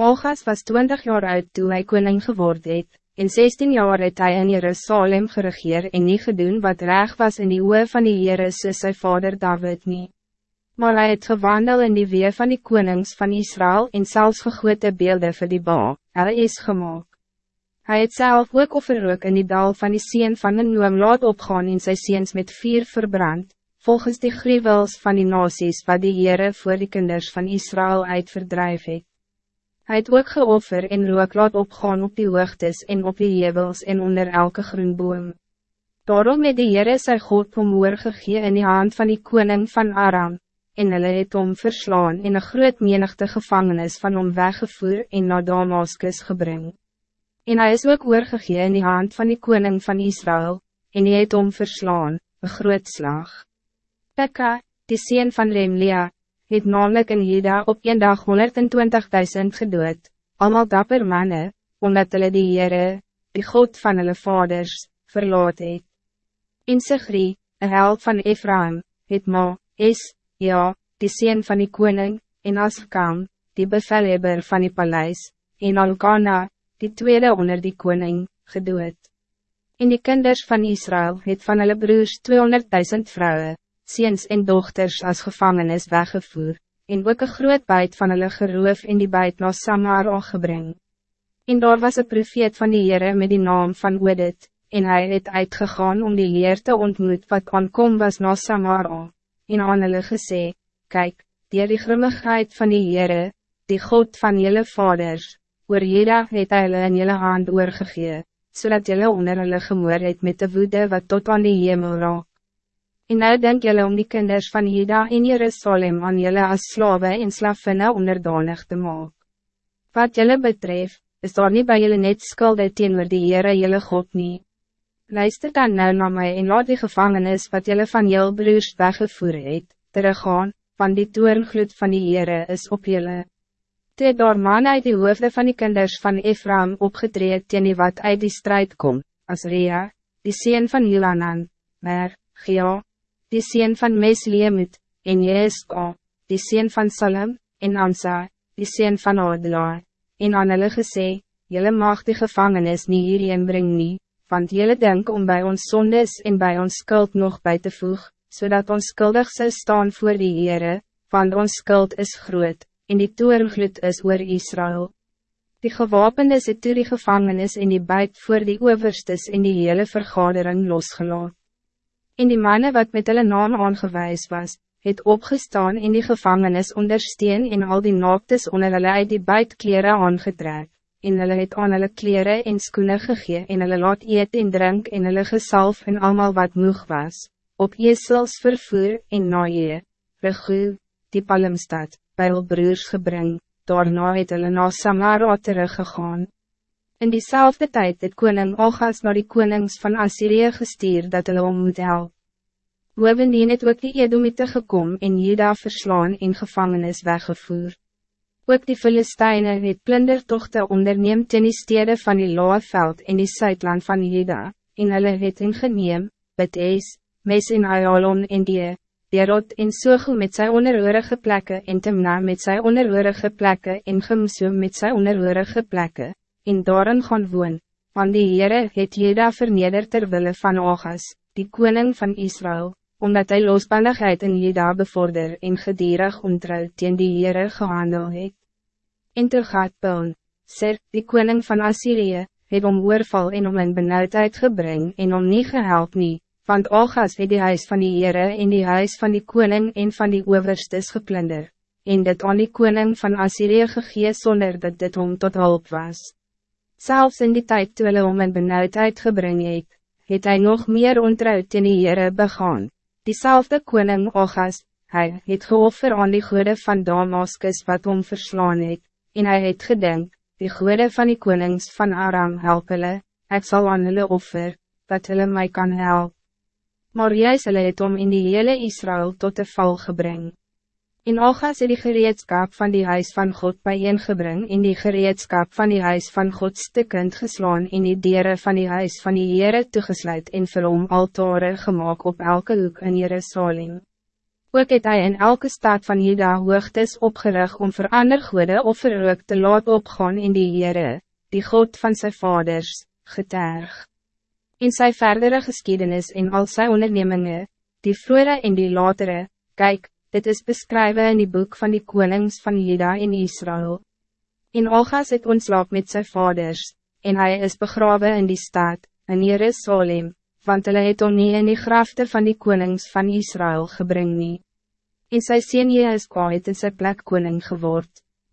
Olgas was 20 jaar oud toen hij koning geworden het, en 16 jaar het hij in Jerusalem geregeer en niet gedoen wat reg was in die oe van die Heere soos sy vader David niet. Maar hij het gewandel in die wee van die konings van Israël en zelfs gegote beelden voor die bal, hy is gemaakt. Hij het zelf ook offerrook in die dal van die sien van een noem laat opgaan en sy seens met vier verbrand, volgens die gruwels van die nasies wat die Heere voor die kinders van Israël uitverdrijf het. Hij het ook geoffer en rook laat opgaan op die hoogtes en op die jebels en onder elke groenboom. Daarom het die Heere sy God omhoor gegee in die hand van die koning van Aram, en hulle het om verslaan en een groot menigte gevangenis van hom weggevoer en na Damaskus gebring. En hij is ook oorgegee in die hand van die koning van Israël, en hij het om verslaan, een groot slag. Pekka, die sien van Remlia, het namelijk in Jeda op een dag 120.000 gedood, allemaal dapper mannen, omdat hulle die Heere, die God van hulle vaders, verlaat het. In Sigri, een held van Ephraim, het Ma, is, ja, die sien van die koning, en Askam, die bevelhebber van die paleis, en Alkana, die tweede onder die koning, gedood. In die kinders van Israël het van hulle broers 200.000 vrouwen, ziens en dochters als gevangenis weggevoer, en ook een groot buit van hulle geroof in die buit na Samara gebring. En daar was een profeet van die Heere met die naam van Wedit, en hij het uitgegaan om die Heer te ontmoet wat aankom was na Samara, en aan hulle gesê, Kijk, die die grimmigheid van die Heere, die God van jullie vaders, oor Jeda het hy hulle in jullie hand oorgegee, so jullie onder hulle gemoor het met de woede wat tot aan die hemel raak. En nou denk jullie om die kinders van Juda in Jerusalem aan jullie als slaven en slavinnen onderdanig te maken. Wat jullie betreft, is daar niet bij jullie net skulde teenoor die Heere jullie God niet. Luister dan nou naar mij en laat die gevangenis wat jullie van jullie broers weggevoer het, teruggaan, van die toerngloed van die Heere is op jullie. Toe daar man uit die hoofde van die kinders van Ephraim opgetreed teen die wat uit die strijd kom, as Rea, die sien van Julanan, maar, Gia, die sien van Mesleemut, en Jeska, die sien van Salem, en Ansa, die sien van Adela, en aan hulle gesê, Julle mag die gevangenis nie hierheen bring nie, want julle denk om bij ons zondes en bij ons skuld nog bij te voeg, zodat ons skuldig sal staan voor die Heere, want ons skuld is groot, en die toergloed is oor Israël. Die gewapendes het toe die gevangenis en die buit voor die overstes in die hele vergadering losgelaat. En die mannen wat met hulle naam aangewijs was, het opgestaan in die gevangenis ondersteun en al die naaktes onder hulle uit die buitkleren aangetrek, en hulle het aan hulle kleren en skoene gegee en hulle laat eet en drink en hulle gesalf en allemaal wat moeg was, op Jesels vervoer en na je, Regu, die Palmstad, by hul broers gebring, daarna het hulle na Samara teruggegaan. In diezelfde tijd het koning Ogas naar die konings van Assyrië gestuur dat hulle om moet help. Bovendien het ook die Edomite gekom en Juda verslaan en gevangenis weggevoer. Ook die Filisteine het plundertochte onderneem ten die stede van die Loaveld en die Zuidland van Juda, en hulle het ingeneem, Betes, Mes en Ayalon en die, Derot en Sogel met sy onderhoorige plekke en Timna met sy onderhoorige plekke en Gimsoom met sy onderhoorige plekke en daarin gaan woon, want die Heere het Jeda verneder terwille van Ogas, die koning van Israël, omdat hij losbandigheid in Jeda bevorder en gedierig ontrouw teen die Heere gehandel het. En toe gaat Pil, Sir, die koning van Assyrië, het om oorval en om in benauwdheid gebring en om nie gehelp nie, want Ogas het die huis van die Heere en die huis van die koning en van die overstes geplunder, en dit aan die koning van Assyrië gegee sonder dat dit om tot hulp was. Zelfs in die tijd toe hulle om in benauwdheid gebring het, het hy nog meer ontrouw in die Heere begaan. Diezelfde koning Ogas, hij het geoffer aan die goede van Damaskus wat om verslaan het, en hij het gedink, die goede van die konings van Aram help hulle, ek sal aan hulle offer, dat hulle mij kan helpen. Maar juist hulle het om in die hele Israël tot de val gebring. In Algas het die gereedskap van die huis van God bijeengebring in die gereedskap van die huis van God stikkend geslaan in die dieren van die huis van die Heere toegesluit en vir hom altare gemaakt op elke hoek in Jerusalem. Ook het hij in elke stad van Juda hoogtes opgerig om voor ander goede offerrook te laat opgaan in die Heere, die God van zijn vaders, geterg. In zijn verdere geschiedenis in al zijn ondernemingen, die vroere en die latere, kijk, dit is beschrijven in die boek van die konings van Juda in Israël. In Olgas het ontslaap met zijn vaders, en hij is begraven in die stad, in Jerusalem, want hulle het hom nie in die grafte van die konings van Israël gebring nie. En sy sien is kwaad in sy plek koning geword.